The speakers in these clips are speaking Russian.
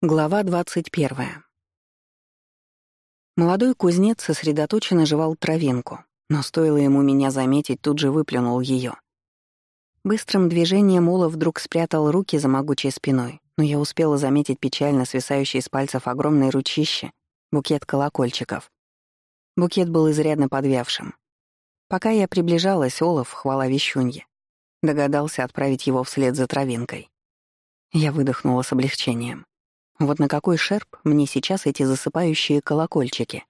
Глава 21. Молодой кузнец сосредоточенно жевал травинку, но стоило ему меня заметить, тут же выплюнул ее. Быстрым движением Ула вдруг спрятал руки за могучей спиной, но я успела заметить печально свисающий с пальцев огромной ручище, букет колокольчиков. Букет был изрядно подвявшим. Пока я приближалась, Олаф, хвала вещунье, догадался отправить его вслед за травинкой. Я выдохнула с облегчением. Вот на какой шерп мне сейчас эти засыпающие колокольчики.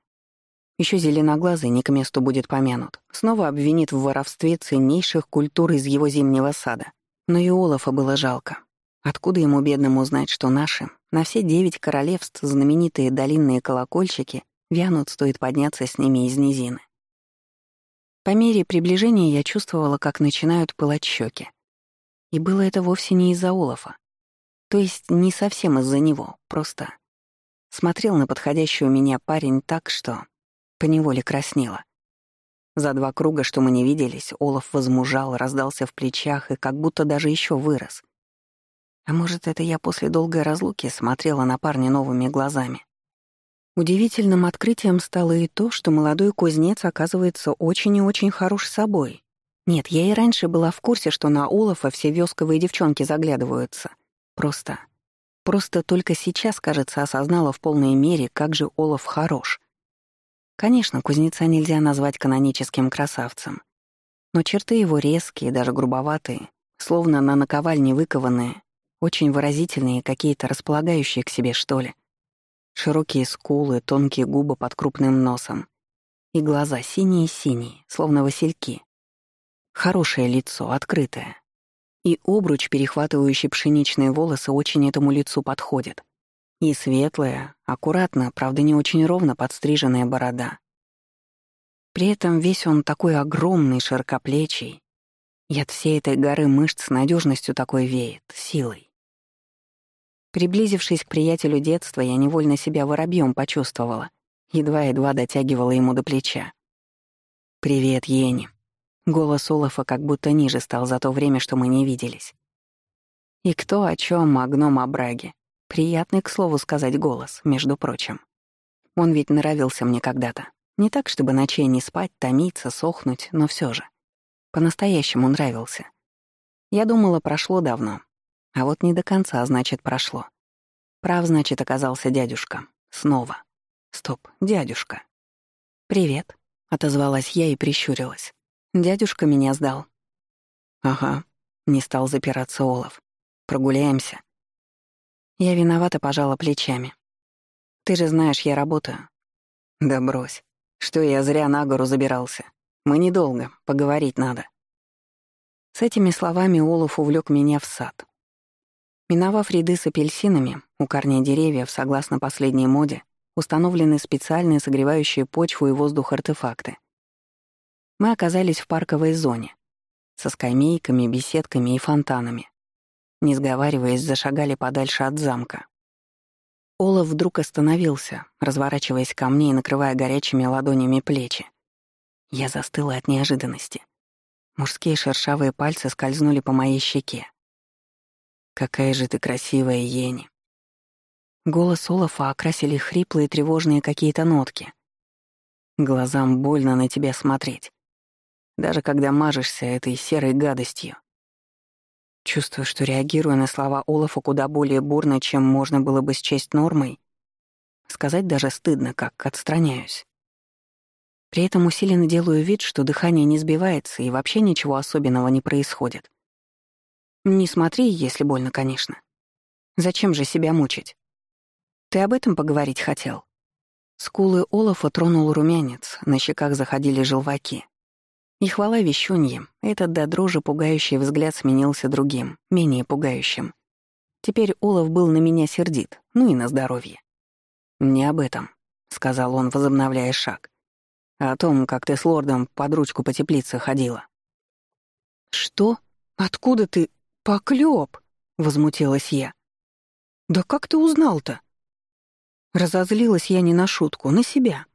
Еще зеленоглазый не к месту будет помянут. Снова обвинит в воровстве ценнейших культур из его зимнего сада. Но и Олафа было жалко. Откуда ему, бедному, знать, что наши, на все девять королевств знаменитые долинные колокольчики, вянут, стоит подняться с ними из низины. По мере приближения я чувствовала, как начинают пылать щеки. И было это вовсе не из-за Олафа. То есть не совсем из-за него, просто смотрел на подходящего меня парень так, что поневоле краснело. За два круга, что мы не виделись, Олаф возмужал, раздался в плечах и как будто даже еще вырос. А может, это я после долгой разлуки смотрела на парня новыми глазами. Удивительным открытием стало и то, что молодой кузнец оказывается очень и очень хорош собой. Нет, я и раньше была в курсе, что на Олафа все вёсковые девчонки заглядываются. Просто... Просто только сейчас, кажется, осознала в полной мере, как же Олаф хорош. Конечно, кузнеца нельзя назвать каноническим красавцем. Но черты его резкие, даже грубоватые, словно на наковальне выкованные, очень выразительные, какие-то располагающие к себе, что ли. Широкие скулы, тонкие губы под крупным носом. И глаза синие-синие, словно васильки. Хорошее лицо, открытое, и обруч, перехватывающий пшеничные волосы, очень этому лицу подходит. И светлая, аккуратно, правда не очень ровно подстриженная борода. При этом весь он такой огромный, широкоплечий. И от всей этой горы мышц с надежностью такой веет, силой. Приблизившись к приятелю детства, я невольно себя воробьем почувствовала. Едва-едва дотягивала ему до плеча. «Привет, Ени», Голос Олафа как будто ниже стал за то время, что мы не виделись. И кто о чем, о гном о браге. Приятный, к слову сказать, голос, между прочим. Он ведь нравился мне когда-то. Не так, чтобы ночей не спать, томиться, сохнуть, но все же. По-настоящему нравился. Я думала, прошло давно. А вот не до конца, значит, прошло. Прав, значит, оказался дядюшка. Снова. Стоп, дядюшка. «Привет», — отозвалась я и прищурилась. Дядюшка меня сдал. Ага, не стал запираться Олаф. Прогуляемся. Я виновата пожала плечами. Ты же знаешь, я работаю. Да брось. Что я зря на гору забирался. Мы недолго, поговорить надо. С этими словами Олаф увлек меня в сад. Миновав ряды с апельсинами, у корней деревьев, согласно последней моде, установлены специальные согревающие почву и воздух артефакты — мы оказались в парковой зоне со скамейками, беседками и фонтанами. Не сговариваясь, зашагали подальше от замка. Олаф вдруг остановился, разворачиваясь ко мне и накрывая горячими ладонями плечи. Я застыла от неожиданности. Мужские шершавые пальцы скользнули по моей щеке. «Какая же ты красивая, Ени!» Голос Олафа окрасили хриплые тревожные какие-то нотки. Глазам больно на тебя смотреть даже когда мажешься этой серой гадостью. Чувствую, что реагирую на слова Олафа куда более бурно, чем можно было бы счесть нормой. Сказать даже стыдно, как отстраняюсь. При этом усиленно делаю вид, что дыхание не сбивается и вообще ничего особенного не происходит. Не смотри, если больно, конечно. Зачем же себя мучить? Ты об этом поговорить хотел? Скулы Олафа тронул румянец, на щеках заходили желваки. И хвала вещунье, этот до дрожи пугающий взгляд сменился другим, менее пугающим. Теперь Олаф был на меня сердит, ну и на здоровье. «Не об этом», — сказал он, возобновляя шаг. «А «О том, как ты с лордом под ручку по теплице ходила». «Что? Откуда ты? Поклёб?» — возмутилась я. «Да как ты узнал-то?» Разозлилась я не на шутку, на себя.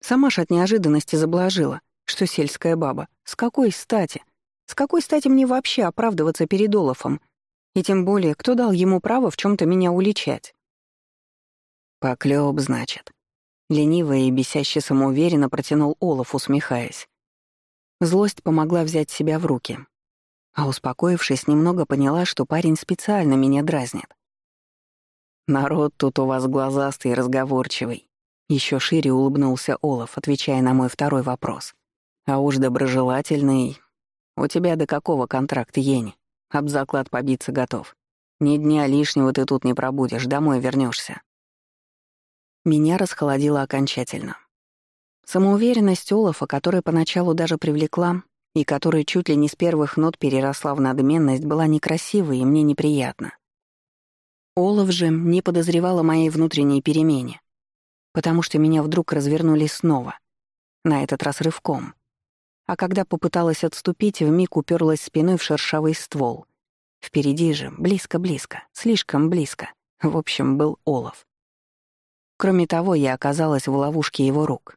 Сама ж от неожиданности заблажила что сельская баба. С какой стати? С какой стати мне вообще оправдываться перед Олафом? И тем более, кто дал ему право в чем то меня уличать? Поклёб, значит. Лениво и бесяще самоуверенно протянул Олаф, усмехаясь. Злость помогла взять себя в руки. А успокоившись, немного поняла, что парень специально меня дразнит. «Народ тут у вас глазастый и разговорчивый», — еще шире улыбнулся Олаф, отвечая на мой второй вопрос. «А уж доброжелательный. У тебя до какого контракта, Ени? Об заклад побиться готов. Ни дня лишнего ты тут не пробудешь, домой вернешься. Меня расхолодило окончательно. Самоуверенность Олафа, которая поначалу даже привлекла, и которая чуть ли не с первых нот переросла в надменность, была некрасивой и мне неприятна. Олаф же не подозревала моей внутренней перемене, потому что меня вдруг развернули снова, на этот раз рывком. А когда попыталась отступить, вмиг уперлась спиной в шершавый ствол. Впереди же, близко-близко, слишком близко, в общем, был Олаф. Кроме того, я оказалась в ловушке его рук.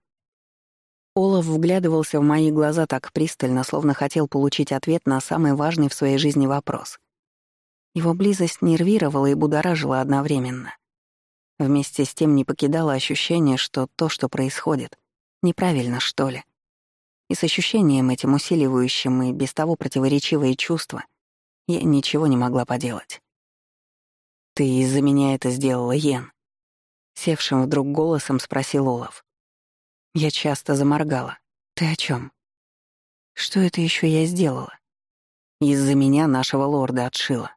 Олаф вглядывался в мои глаза так пристально, словно хотел получить ответ на самый важный в своей жизни вопрос. Его близость нервировала и будоражила одновременно. Вместе с тем не покидало ощущение, что то, что происходит, неправильно, что ли. И с ощущением этим усиливающим и без того противоречивые чувства я ничего не могла поделать. «Ты из-за меня это сделала, Йен», Севшим вдруг голосом спросил Олаф. Я часто заморгала. «Ты о чем? Что это еще я сделала?» «Из-за меня нашего лорда отшила.